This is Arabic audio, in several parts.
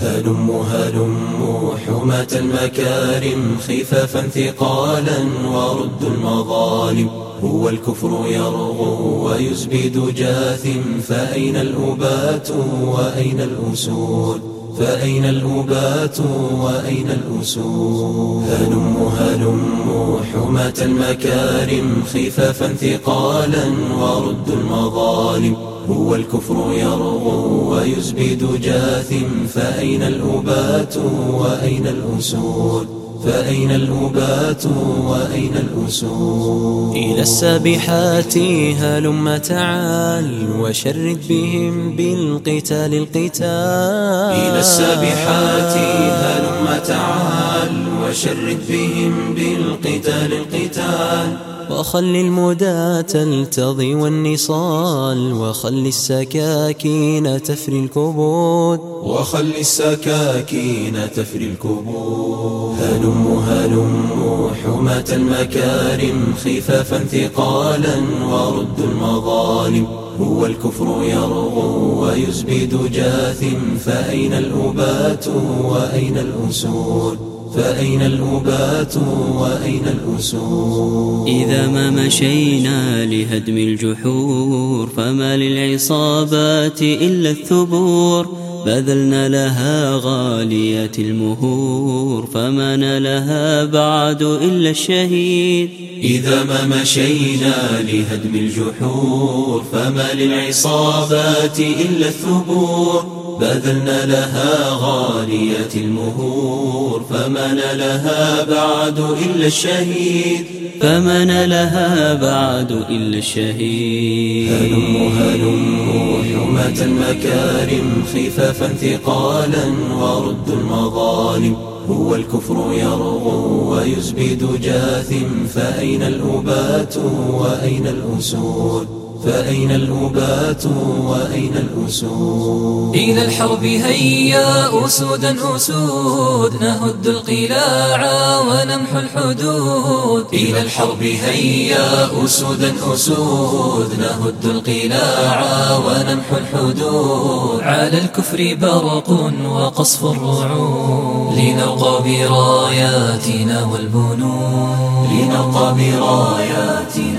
هلم هلم حماة المكارم خفافا ثقالا ورد المظالم. هو الكفر يرغو ويزبد جاثم فأين الأبات وأين الأسود؟ فأين الأبات وأين الأسود؟ هلم هلم حماة المكارم خفافا ثقالا ورد المظالم. هو الكفر يرغو ويزبد جاثم فأين الأبات وأين الأسود؟ فأين الأبات وأين الأسود؟ إلى السابحات هلم تعال وشرد بهم بالقتال القتال. إلى السابحات هلم تعال وشرد بهم بالقتال القتال. وخل المدى تلتضي والنصال وخل السكاكين تفري الكبود. وخل السكاكين تفري الكبود. هلم هلم حماة المكارم خفافا ثقالا ورد المظالم. هو الكفر يرغو ويزبد جاثم فأين الأبات وأين الأسود؟ فأين الأبات وأين الأسود إذا ما مشينا لهدم الجحور فما للعصابات إلا الثبور. بذلنا لها غاليات المهور فما نالها بعد إلا الشهيد. إذا ما مشينا لهدم الجحور فما للعصابات إلا الثبور. بذلنا لها غالية المهور فمن لها بعد إلا الشهيد. فمن لها بعد إلا الشهيد. هلم هلم حماة المكارم خفافا ثقالا ورد المظالم. هو الكفر يرغو ويزبد جاثم فأين الأبات وأين الأسود فأين الأبات وأين الأسود؟ إلى الحرب هيا أسودا أسود نهد القلاع ونمحو الحدود. إلى الحرب هيا أسودا أسود نهد القلاع ونمحو الحدود. على الكفر برق وقصف الرعود. لنرقى براياتنا والبنود. لنرقى براياتنا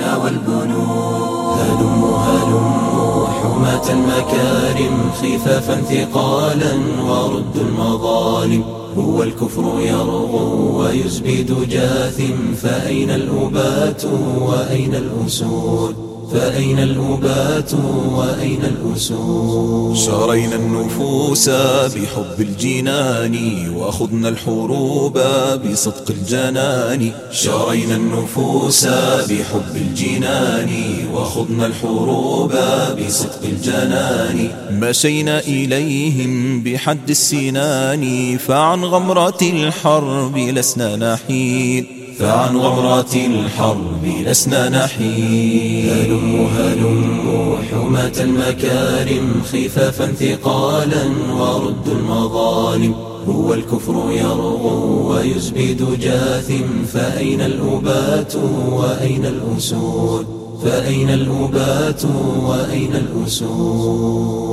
المكارم خفافا ثقالا ورد المظالم. هو الكفر يرغو ويزبد جاثم فأين الأبات وأين الأسود؟ فأين الأبات وأين الأسود؟ شرينا النفوس بحب الجنان وأخذنا الحروب بصدق الجنان. شرينا النفوس بحب الجنان وخضنا الحروب بصدق الجنان. مشينا إليهم بحد السنان فعن غمرة الحرب لسنا نحيد فعن غمرات الحرب لسنا نحيد هلم هلم حماة المكارم خفافا ثقالا ورد المظالم. هو الكفر يرغو ويزبد جاثم. فأين الأبات وأين الأسود؟ فأين الأبات وأين الأسود؟